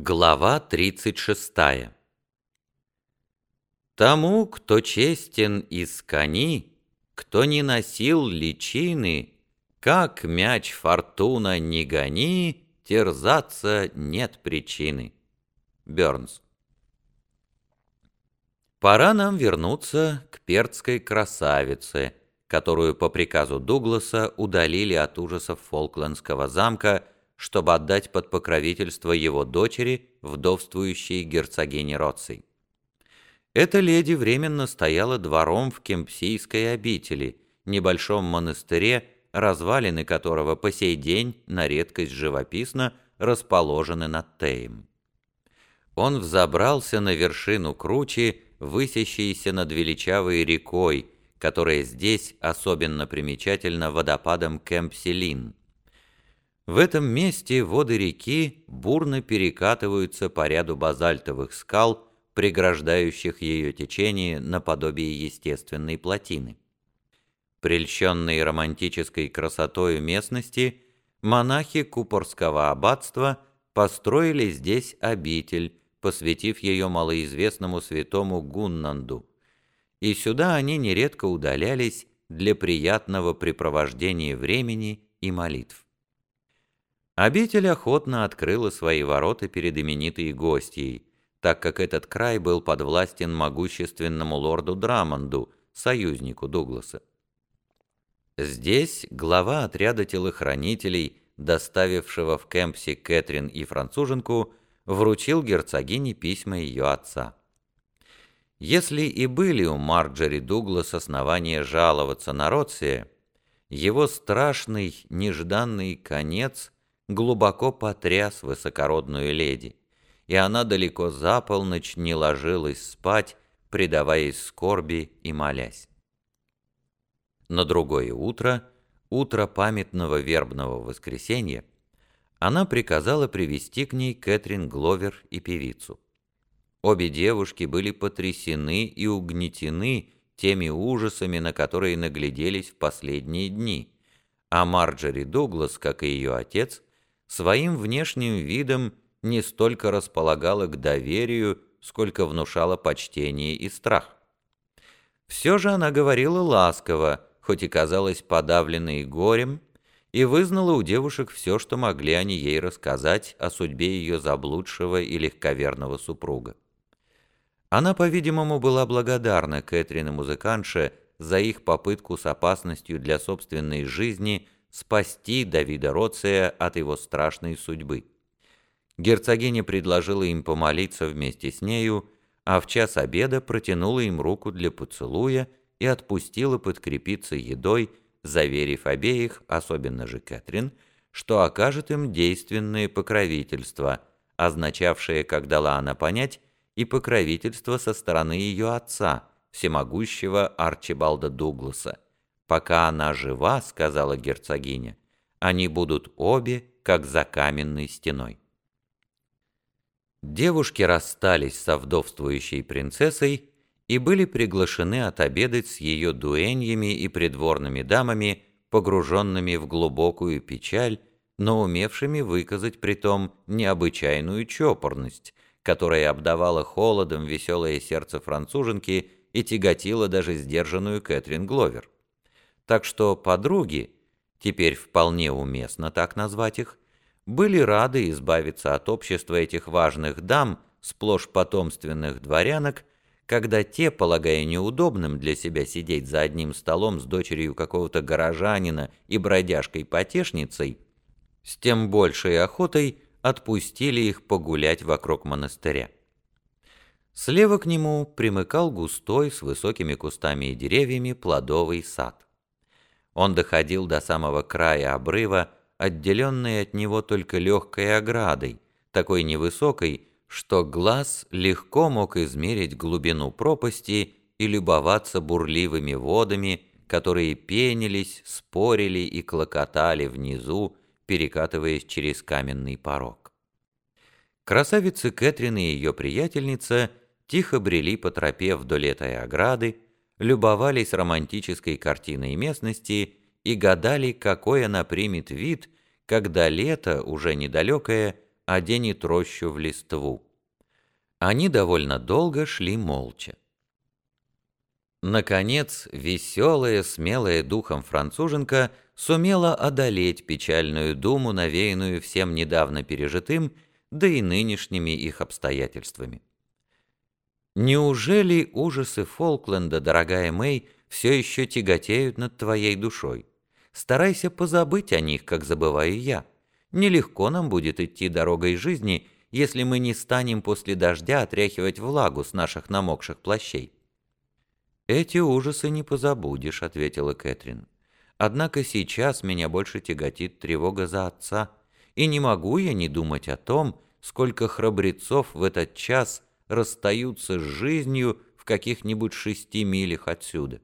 Глава 36 Тому, кто честен из кони, Кто не носил личины, Как мяч фортуна не гони, Терзаться нет причины. Бёрнс Пора нам вернуться к перцкой красавице, которую по приказу Дугласа удалили от ужасов Фолклендского замка чтобы отдать под покровительство его дочери, вдовствующей герцогине Роций. Эта леди временно стояла двором в Кемпсийской обители, небольшом монастыре, развалины которого по сей день на редкость живописно расположены над Теем. Он взобрался на вершину кручи, высящейся над величавой рекой, которая здесь особенно примечательна водопадом Кемпселин. В этом месте воды реки бурно перекатываются по ряду базальтовых скал, преграждающих ее течение наподобие естественной плотины. Прельщенные романтической красотой местности, монахи Купорского аббатства построили здесь обитель, посвятив ее малоизвестному святому Гуннанду, и сюда они нередко удалялись для приятного препровождения времени и молитв. Обитель охотно открыла свои ворота перед именитой гостьей, так как этот край был подвластен могущественному лорду Драмонду, союзнику Дугласа. Здесь глава отряда телохранителей, доставившего в Кемпси Кэтрин и француженку, вручил герцогине письма ее отца. Если и были у Марджери Дуглас основания жаловаться на Ротсия, его страшный, нежданный конец – глубоко потряс высокородную леди, и она далеко за полночь не ложилась спать, предаваясь скорби и молясь. На другое утро, утро памятного вербного воскресенья, она приказала привести к ней Кэтрин Гловер и певицу. Обе девушки были потрясены и угнетены теми ужасами, на которые нагляделись в последние дни, а Марджери Дуглас, как и ее отец, своим внешним видом не столько располагала к доверию, сколько внушала почтение и страх. Все же она говорила ласково, хоть и казалась подавленной горем, и вызнала у девушек все, что могли они ей рассказать о судьбе ее заблудшего и легковерного супруга. Она, по-видимому, была благодарна Кэтрин и музыканше за их попытку с опасностью для собственной жизни – спасти Давида Роция от его страшной судьбы. Герцогиня предложила им помолиться вместе с нею, а в час обеда протянула им руку для поцелуя и отпустила подкрепиться едой, заверив обеих, особенно же Кэтрин, что окажет им действенное покровительство, означавшее, как дала она понять, и покровительство со стороны ее отца, всемогущего Арчибалда Дугласа. «Пока она жива, — сказала герцогиня, — они будут обе, как за каменной стеной». Девушки расстались со вдовствующей принцессой и были приглашены отобедать с ее дуэньями и придворными дамами, погруженными в глубокую печаль, но умевшими выказать при том необычайную чопорность, которая обдавала холодом веселое сердце француженки и тяготила даже сдержанную Кэтрин Гловер. Так что подруги, теперь вполне уместно так назвать их, были рады избавиться от общества этих важных дам, сплошь потомственных дворянок, когда те, полагая неудобным для себя сидеть за одним столом с дочерью какого-то горожанина и бродяжкой-потешницей, с тем большей охотой отпустили их погулять вокруг монастыря. Слева к нему примыкал густой с высокими кустами и деревьями плодовый сад. Он доходил до самого края обрыва, отделенный от него только легкой оградой, такой невысокой, что глаз легко мог измерить глубину пропасти и любоваться бурливыми водами, которые пенились, спорили и клокотали внизу, перекатываясь через каменный порог. Красавицы Кэтрин и ее приятельница тихо брели по тропе вдоль этой ограды, любовались романтической картиной местности и гадали, какой она примет вид, когда лето, уже недалекое, оденет рощу в листву. Они довольно долго шли молча. Наконец, веселая, смелая духом француженка сумела одолеть печальную думу, навеянную всем недавно пережитым, да и нынешними их обстоятельствами. Неужели ужасы Фолкленда, дорогая Мэй, все еще тяготеют над твоей душой? Старайся позабыть о них, как забываю я. Нелегко нам будет идти дорогой жизни, если мы не станем после дождя отряхивать влагу с наших намокших плащей. «Эти ужасы не позабудешь», — ответила Кэтрин. «Однако сейчас меня больше тяготит тревога за отца, и не могу я не думать о том, сколько храбрецов в этот час расстаются с жизнью в каких-нибудь шести милях отсюда.